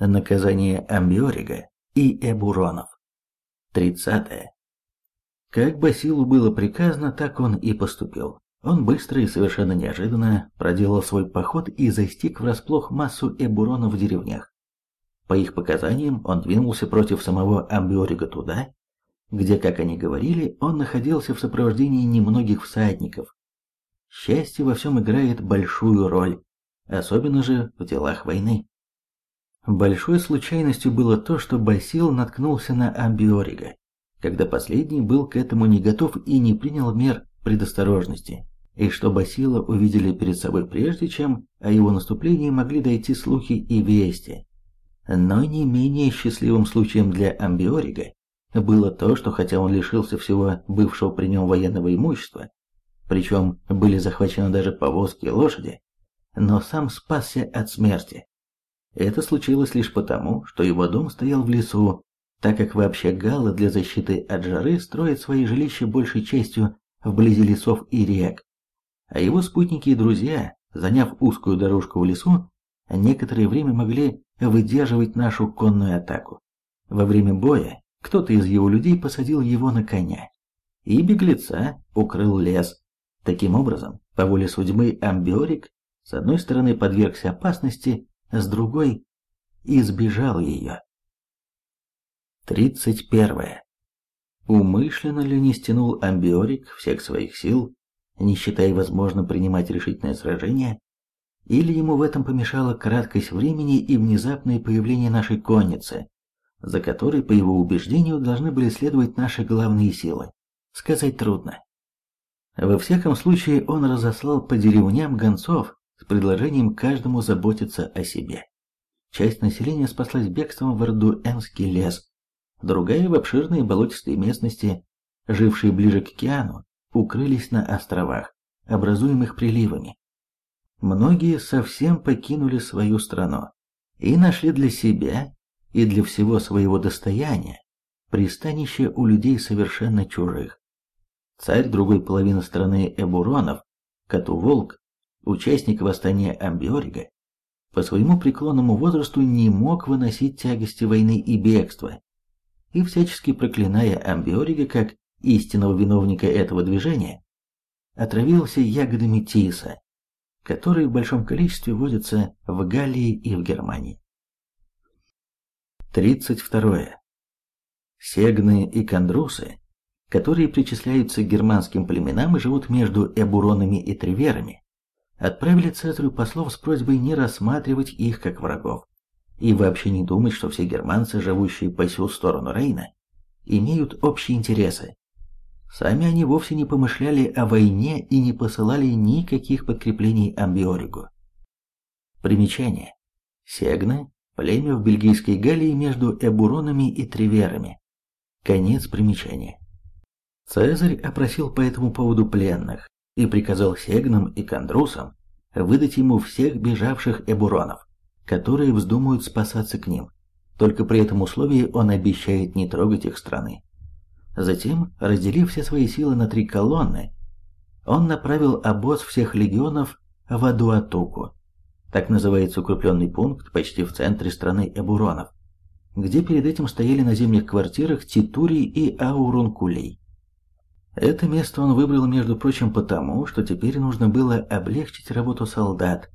Наказание Амбиорига и Эбуронов. 30. Как Басилу было приказано, так он и поступил. Он быстро и совершенно неожиданно проделал свой поход и застиг врасплох массу эбуронов в деревнях. По их показаниям, он двинулся против самого Амбиорига туда, где, как они говорили, он находился в сопровождении немногих всадников. Счастье во всем играет большую роль, особенно же в делах войны. Большой случайностью было то, что Басил наткнулся на Амбиорига, когда последний был к этому не готов и не принял мер предосторожности, и что Басила увидели перед собой прежде, чем о его наступлении могли дойти слухи и вести. Но не менее счастливым случаем для Амбиорига было то, что хотя он лишился всего бывшего при нем военного имущества, причем были захвачены даже повозки и лошади, но сам спасся от смерти. Это случилось лишь потому, что его дом стоял в лесу, так как вообще галлы для защиты от жары строят свои жилища большей частью вблизи лесов и рек, а его спутники и друзья, заняв узкую дорожку в лесу, некоторое время могли выдерживать нашу конную атаку. Во время боя кто-то из его людей посадил его на коня, и беглеца укрыл лес. Таким образом, по воле судьбы Амбиорик с одной стороны подвергся опасности, с другой избежал ее. 31. Умышленно ли не стянул Амбиорик всех своих сил, не считая возможным принимать решительное сражение, или ему в этом помешала краткость времени и внезапное появление нашей конницы, за которой, по его убеждению, должны были следовать наши главные силы. Сказать трудно. Во всяком случае, он разослал по деревням гонцов предложением каждому заботиться о себе. Часть населения спаслась бегством в Эрдуэнский лес, другая в обширные болотистые местности, жившие ближе к океану, укрылись на островах, образуемых приливами. Многие совсем покинули свою страну и нашли для себя и для всего своего достояния пристанище у людей совершенно чужих. Царь другой половины страны Эбуронов, Катуволк, участник восстания Амбиорига, по своему преклонному возрасту не мог выносить тягости войны и бегства, и всячески проклиная Амбиорига как истинного виновника этого движения, отравился ягодами тиса, которые в большом количестве водятся в Галлии и в Германии. 32. Сегны и кондрусы, которые причисляются к германским племенам и живут между эбуронами и триверами, отправили Цезарю послов с просьбой не рассматривать их как врагов и вообще не думать, что все германцы, живущие по сю сторону Рейна, имеют общие интересы, Сами они вовсе не помышляли о войне и не посылали никаких подкреплений Амбиоригу. Примечание. Сегны – племя в Бельгийской Галлии между Эбуронами и Триверами. Конец примечания. Цезарь опросил по этому поводу пленных и приказал Сегнам и Кондрусам выдать ему всех бежавших Эбуронов, которые вздумают спасаться к ним. Только при этом условии он обещает не трогать их страны. Затем, разделив все свои силы на три колонны, он направил обоз всех легионов в Адуатуку, так называется укрепленный пункт почти в центре страны Эбуронов, где перед этим стояли на зимних квартирах Титурий и Аурункулей. Это место он выбрал, между прочим, потому, что теперь нужно было облегчить работу солдат.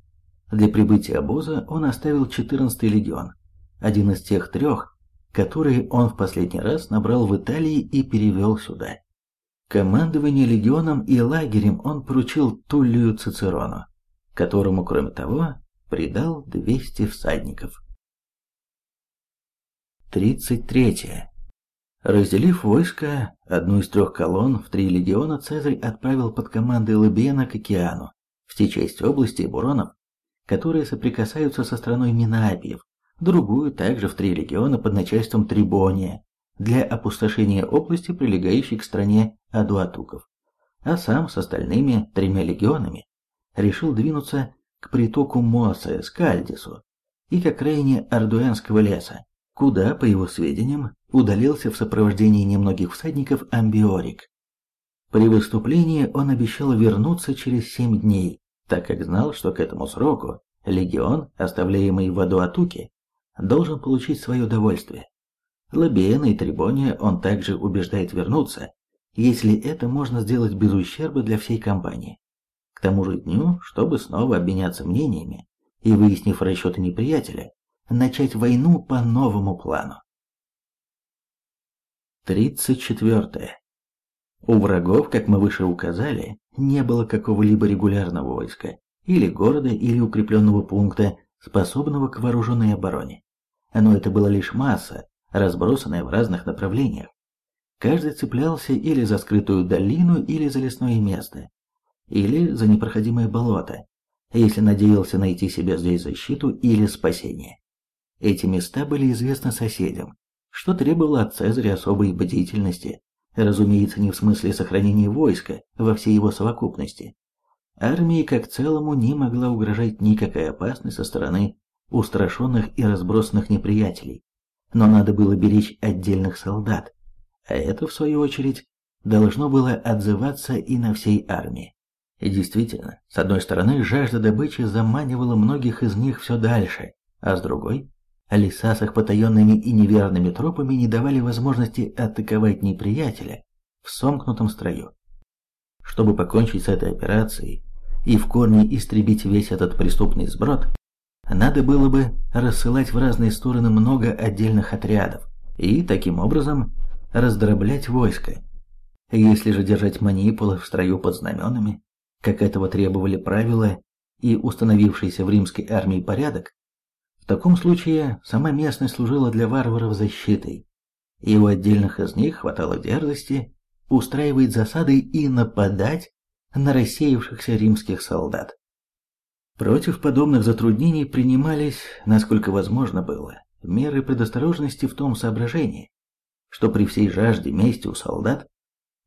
Для прибытия обоза он оставил 14-й легион, один из тех трех, которые он в последний раз набрал в Италии и перевел сюда. Командование легионом и лагерем он поручил Туллию Цицерону, которому, кроме того, придал 200 всадников. 33. Разделив войско, одну из трех колонн в три легиона Цезарь отправил под командой Лабиена к океану, в те части области Буронов, которые соприкасаются со страной Минапиев, другую также в три легиона под начальством Трибония для опустошения области, прилегающей к стране Адуатуков, а сам с остальными тремя легионами решил двинуться к притоку Моса Скальдису и к окраине Ардуэнского леса, куда, по его сведениям, удалился в сопровождении немногих всадников Амбиорик. При выступлении он обещал вернуться через семь дней, так как знал, что к этому сроку легион, оставляемый в Адуатуке, должен получить свое удовольствие. Лабиена и Трибония он также убеждает вернуться, если это можно сделать без ущерба для всей компании. К тому же дню, чтобы снова обменяться мнениями и, выяснив расчеты неприятеля, начать войну по новому плану. 34. У врагов, как мы выше указали, не было какого-либо регулярного войска, или города, или укрепленного пункта, способного к вооруженной обороне. Но это была лишь масса, разбросанная в разных направлениях. Каждый цеплялся или за скрытую долину, или за лесное место, или за непроходимое болото, если надеялся найти себе здесь защиту или спасение. Эти места были известны соседям, что требовало от Цезаря особой бдительности, разумеется, не в смысле сохранения войска во всей его совокупности. Армии как целому не могла угрожать никакая опасность со стороны устрашенных и разбросанных неприятелей, но надо было беречь отдельных солдат, а это, в свою очередь, должно было отзываться и на всей армии. И действительно, с одной стороны, жажда добычи заманивала многих из них все дальше, а с другой, леса с их потаенными и неверными тропами не давали возможности атаковать неприятеля в сомкнутом строю. Чтобы покончить с этой операцией и в корне истребить весь этот преступный сброд, надо было бы рассылать в разные стороны много отдельных отрядов и, таким образом, раздроблять войско. Если же держать манипулы в строю под знаменами, как этого требовали правила и установившийся в римской армии порядок, в таком случае сама местность служила для варваров защитой, и у отдельных из них хватало дерзости устраивать засады и нападать на рассеявшихся римских солдат. Против подобных затруднений принимались, насколько возможно было, меры предосторожности в том соображении, что при всей жажде мести у солдат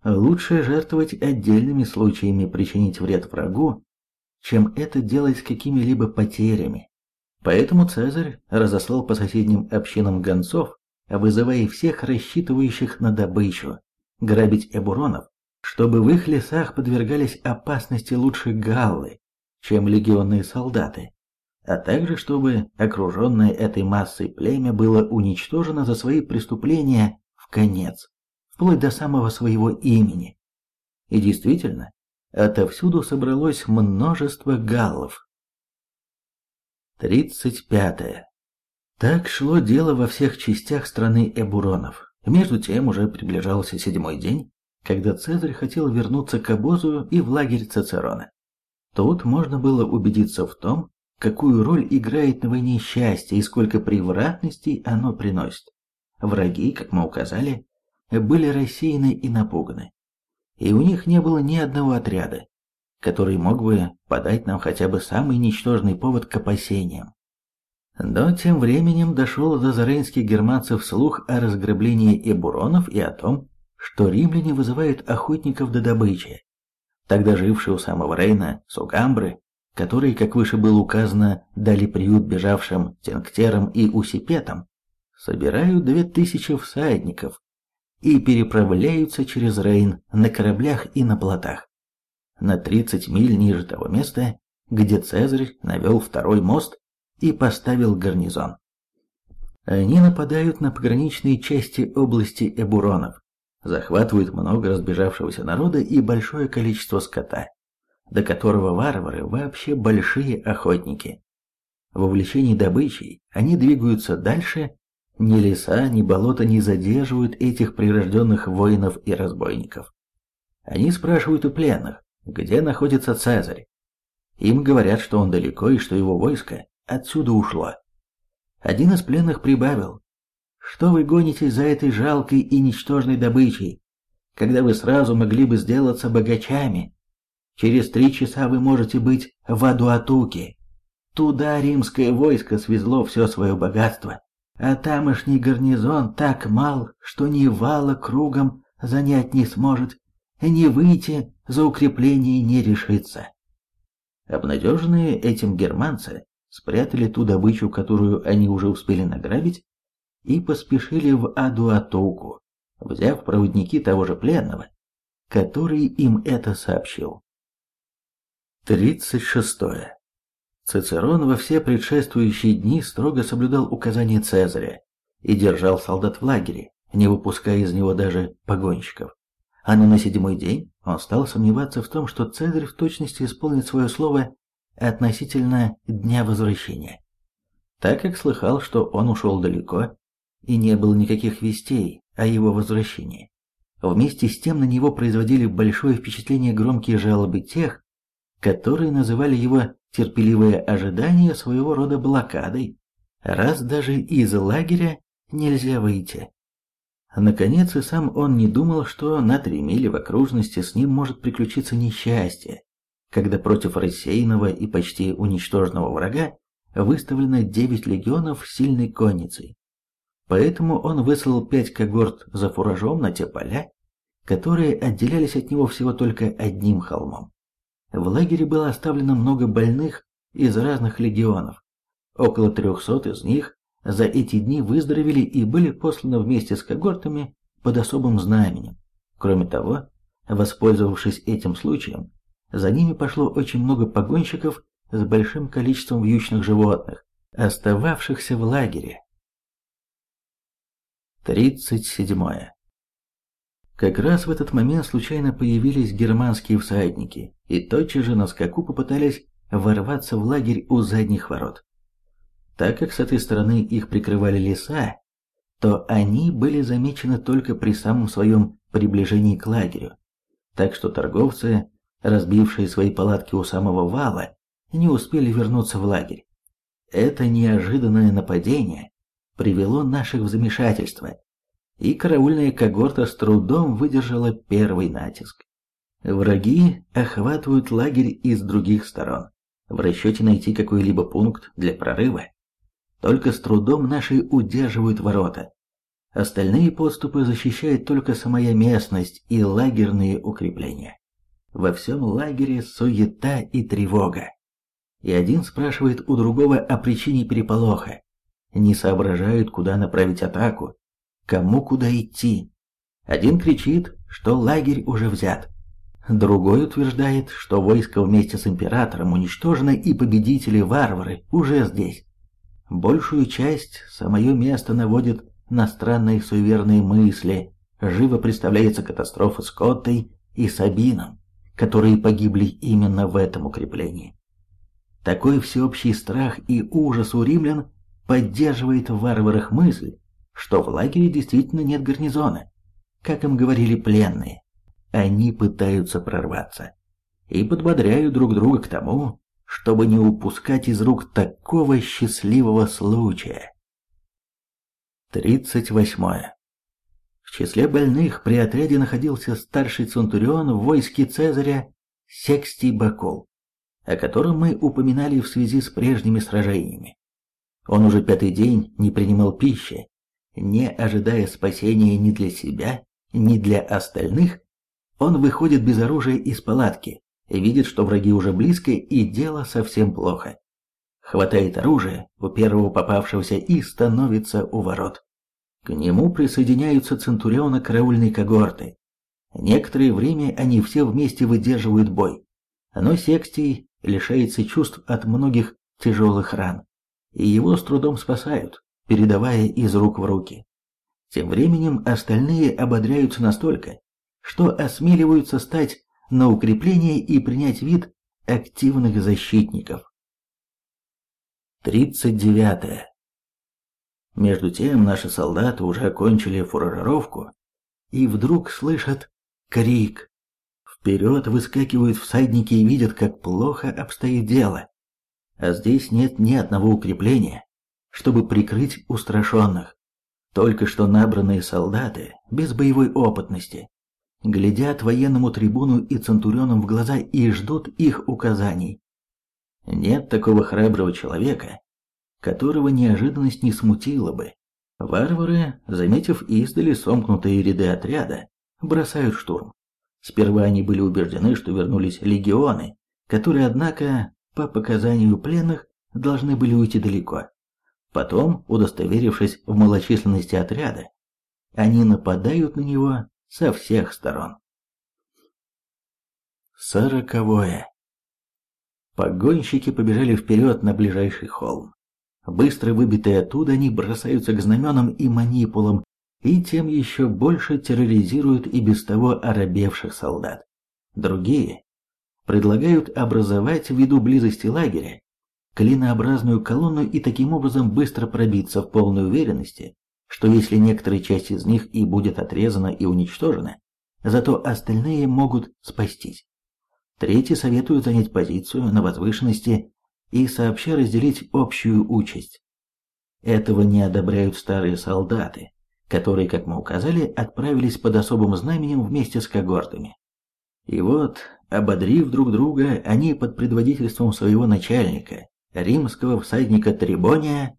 лучше жертвовать отдельными случаями причинить вред врагу, чем это делать с какими-либо потерями. Поэтому Цезарь разослал по соседним общинам гонцов, вызывая всех рассчитывающих на добычу, грабить эбуронов, чтобы в их лесах подвергались опасности лучше галлы, чем легионные солдаты, а также чтобы окруженное этой массой племя было уничтожено за свои преступления в конец, вплоть до самого своего имени. И действительно, отовсюду собралось множество галлов. 35. Так шло дело во всех частях страны Эбуронов. Между тем уже приближался седьмой день, когда Цезарь хотел вернуться к обозу и в лагерь Цицерона. Тут можно было убедиться в том, какую роль играет на войне счастье и сколько превратностей оно приносит. Враги, как мы указали, были рассеяны и напуганы. И у них не было ни одного отряда, который мог бы подать нам хотя бы самый ничтожный повод к опасениям. Но тем временем дошел до зарейнских германцев слух о разграблении Эбуронов и о том, что римляне вызывают охотников до добычи, тогда жившие у самого Рейна, Сугамбры, которые, как выше было указано, дали приют бежавшим тенктерам и усипетам, собирают две тысячи всадников и переправляются через Рейн на кораблях и на плотах. На 30 миль ниже того места, где Цезарь навел второй мост и поставил гарнизон. Они нападают на пограничные части области Эбуронов, захватывают много разбежавшегося народа и большое количество скота, до которого варвары вообще большие охотники. В увлечении добычей они двигаются дальше, ни леса, ни болота не задерживают этих прирожденных воинов и разбойников. Они спрашивают у пленных, где находится Цезарь. Им говорят, что он далеко и что его войско отсюда ушло. Один из пленных прибавил, что вы гонитесь за этой жалкой и ничтожной добычей, когда вы сразу могли бы сделаться богачами? Через три часа вы можете быть в Адуатуке. Туда римское войско свезло все свое богатство, а тамошний гарнизон так мал, что ни вала кругом занять не сможет, ни выйти за укрепление не решится. Обнадеженные этим германцы спрятали ту добычу, которую они уже успели награбить, и поспешили в Адуатоуку, взяв проводники того же пленного, который им это сообщил. 36. Цицерон во все предшествующие дни строго соблюдал указания Цезаря и держал солдат в лагере, не выпуская из него даже погонщиков. А на седьмой день он стал сомневаться в том, что Цезарь в точности исполнит свое слово относительно дня возвращения. Так как слыхал, что он ушел далеко, и не было никаких вестей о его возвращении. Вместе с тем на него производили большое впечатление громкие жалобы тех, которые называли его терпеливое ожидание своего рода блокадой, раз даже из лагеря нельзя выйти. Наконец, и сам он не думал, что на три мили в окружности с ним может приключиться несчастье, когда против рассеянного и почти уничтоженного врага выставлено девять легионов сильной конницей. Поэтому он выслал пять когорт за фуражом на те поля, которые отделялись от него всего только одним холмом. В лагере было оставлено много больных из разных легионов. Около трехсот из них за эти дни выздоровели и были посланы вместе с когортами под особым знаменем. Кроме того, воспользовавшись этим случаем, за ними пошло очень много погонщиков с большим количеством вьючных животных, остававшихся в лагере. 37. Как раз в этот момент случайно появились германские всадники, и тотчас же на скаку попытались ворваться в лагерь у задних ворот. Так как с этой стороны их прикрывали леса, то они были замечены только при самом своем приближении к лагерю, так что торговцы, разбившие свои палатки у самого вала, не успели вернуться в лагерь. Это неожиданное нападение привело наших в замешательство, и караульная когорта с трудом выдержала первый натиск. Враги охватывают лагерь из других сторон, в расчете найти какой-либо пункт для прорыва. Только с трудом наши удерживают ворота. Остальные подступы защищает только самая местность и лагерные укрепления. Во всем лагере суета и тревога. И один спрашивает у другого о причине переполоха. Не соображают, куда направить атаку, кому куда идти. Один кричит, что лагерь уже взят. Другой утверждает, что войско вместе с императором уничтожено и победители-варвары уже здесь. Большую часть самое место наводит на странные суеверные мысли. Живо представляется катастрофа с Коттой и Сабином, которые погибли именно в этом укреплении. Такой всеобщий страх и ужас у римлян поддерживает в варварах мысль, что в лагере действительно нет гарнизона, как им говорили пленные. Они пытаются прорваться и подбодряют друг друга к тому, чтобы не упускать из рук такого счастливого случая. 38. В числе больных при отряде находился старший центурион в войске Цезаря Секстий Бакол, о котором мы упоминали в связи с прежними сражениями. Он уже пятый день не принимал пищи не ожидая спасения ни для себя, ни для остальных, он выходит без оружия из палатки, видит, что враги уже близко и дело совсем плохо. Хватает оружие у первого попавшегося и становится у ворот. К нему присоединяются центурионы караульной когорты. Некоторое время они все вместе выдерживают бой, но Секстий лишается чувств от многих тяжелых ран, и его с трудом спасают передавая из рук в руки. Тем временем остальные ободряются настолько, что осмеливаются стать на укрепление и принять вид активных защитников. 39. Между тем наши солдаты уже окончили фуражировку и вдруг слышат крик. Вперед выскакивают всадники и видят, как плохо обстоит дело. А здесь нет ни одного укрепления, чтобы прикрыть устрашенных. Только что набранные солдаты, без боевой опытности, глядят военному трибуну и центурионам в глаза и ждут их указаний. Нет такого храброго человека, которого неожиданность не смутила бы. Варвары, заметив издали сомкнутые ряды отряда, бросают штурм. Сперва они были убеждены, что вернулись легионы, которые, однако, по показанию пленных, должны были уйти далеко. Потом, удостоверившись в малочисленности отряда, они нападают на него со всех сторон. Сороковое. Погонщики побежали вперед на ближайший холм. Быстро выбитые оттуда, они бросаются к знаменам и манипулам, и тем еще больше терроризируют и без того оробевших солдат. Другие предлагают образовать ввиду близости лагеря клинообразную колонну и таким образом быстро пробиться в полной уверенности, что если некоторая часть из них и будет отрезана и уничтожена, зато остальные могут спастись. Третьи советуют занять позицию на возвышенности и сообща разделить общую участь. Этого не одобряют старые солдаты, которые, как мы указали, отправились под особым знаменем вместе с когортами. И вот, ободрив друг друга, они под предводительством своего начальника, римского всадника Трибония,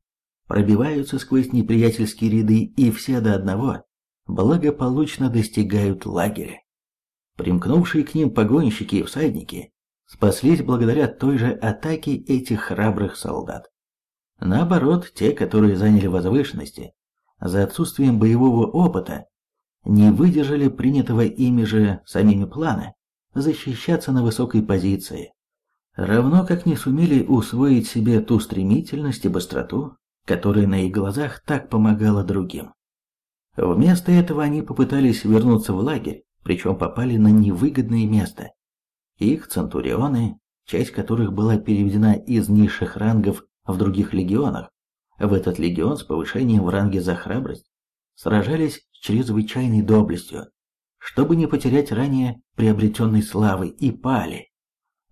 пробиваются сквозь неприятельские ряды и все до одного благополучно достигают лагеря. Примкнувшие к ним погонщики и всадники спаслись благодаря той же атаке этих храбрых солдат. Наоборот, те, которые заняли возвышенности, за отсутствием боевого опыта, не выдержали принятого ими же самими плана защищаться на высокой позиции, равно как не сумели усвоить себе ту стремительность и быстроту, которая на их глазах так помогала другим. Вместо этого они попытались вернуться в лагерь, причем попали на невыгодное место. Их центурионы, часть которых была переведена из низших рангов в других легионах, в этот легион с повышением в ранге за храбрость, сражались с чрезвычайной доблестью, чтобы не потерять ранее приобретенной славы, и пали.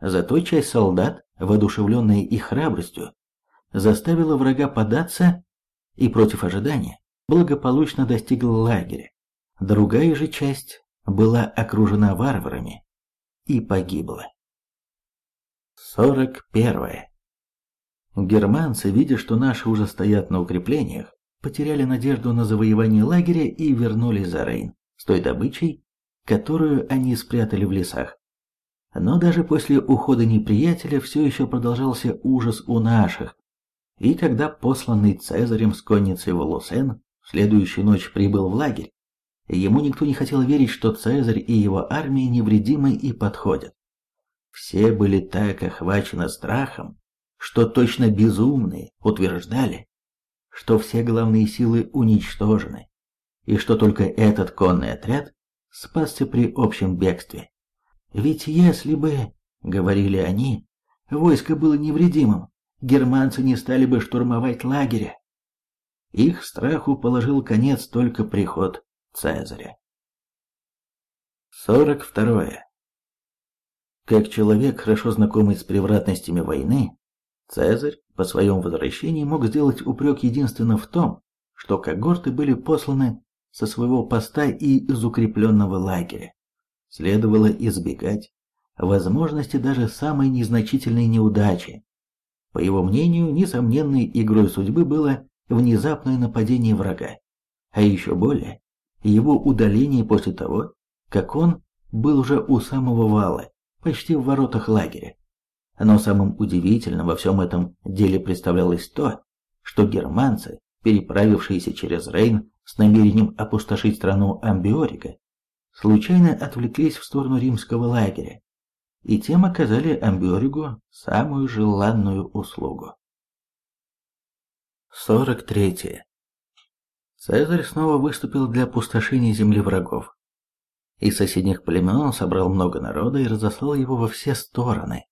Зато часть солдат, воодушевленная их храбростью, заставила врага податься и против ожидания благополучно достигла лагеря. Другая же часть была окружена варварами и погибла. 41. Германцы, видя, что наши уже стоят на укреплениях, потеряли надежду на завоевание лагеря и вернулись за Рейн с той добычей, которую они спрятали в лесах. Но даже после ухода неприятеля все еще продолжался ужас у наших, и когда посланный Цезарем с конницей в Лусен в следующую ночь прибыл в лагерь, ему никто не хотел верить, что Цезарь и его армия невредимы и подходят. Все были так охвачены страхом, что точно безумные утверждали, что все главные силы уничтожены, и что только этот конный отряд спасся при общем бегстве. Ведь если бы, говорили они, войско было невредимым, германцы не стали бы штурмовать лагеря. Их страху положил конец только приход Цезаря. 42. Как человек, хорошо знакомый с превратностями войны, Цезарь по своем возвращении мог сделать упрек единственно в том, что когорты были посланы со своего поста и из укрепленного лагеря следовало избегать возможности даже самой незначительной неудачи. По его мнению, несомненной игрой судьбы было внезапное нападение врага, а еще более его удаление после того, как он был уже у самого вала, почти в воротах лагеря. Но самым удивительным во всем этом деле представлялось то, что германцы, переправившиеся через Рейн с намерением опустошить страну Амбиорика, случайно отвлеклись в сторону римского лагеря, и тем оказали Амбиоригу самую желанную услугу. 43. Цезарь снова выступил для опустошения земли врагов. Из соседних племен он собрал много народа и разослал его во все стороны.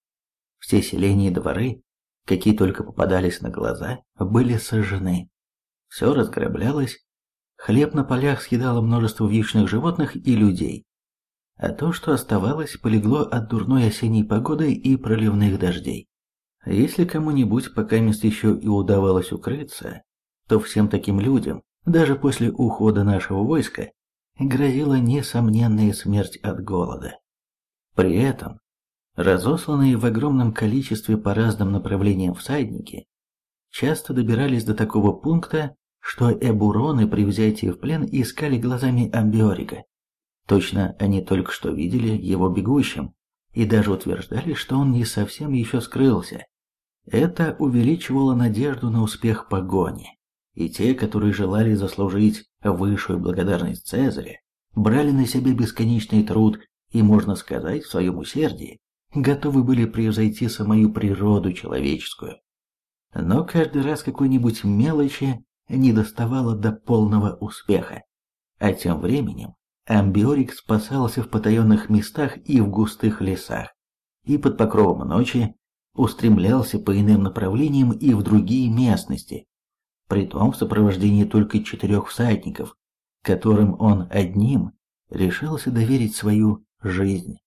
Все селения и дворы, какие только попадались на глаза, были сожжены. Все разграблялось Хлеб на полях съедало множество вьючных животных и людей. А то, что оставалось, полегло от дурной осенней погоды и проливных дождей. Если кому-нибудь пока мест еще и удавалось укрыться, то всем таким людям, даже после ухода нашего войска, грозила несомненная смерть от голода. При этом, разосланные в огромном количестве по разным направлениям всадники, часто добирались до такого пункта, что эбуроны при взятии в плен искали глазами Амбиорика. Точно они только что видели его бегущим и даже утверждали, что он не совсем еще скрылся. Это увеличивало надежду на успех погони, и те, которые желали заслужить высшую благодарность Цезаря, брали на себя бесконечный труд и, можно сказать, в своем усердии, готовы были превзойти самую природу человеческую. Но каждый раз какой-нибудь мелочи не доставало до полного успеха. А тем временем Амбиорик спасался в потаенных местах и в густых лесах, и под покровом ночи устремлялся по иным направлениям и в другие местности, притом в сопровождении только четырех всадников, которым он одним решился доверить свою жизнь.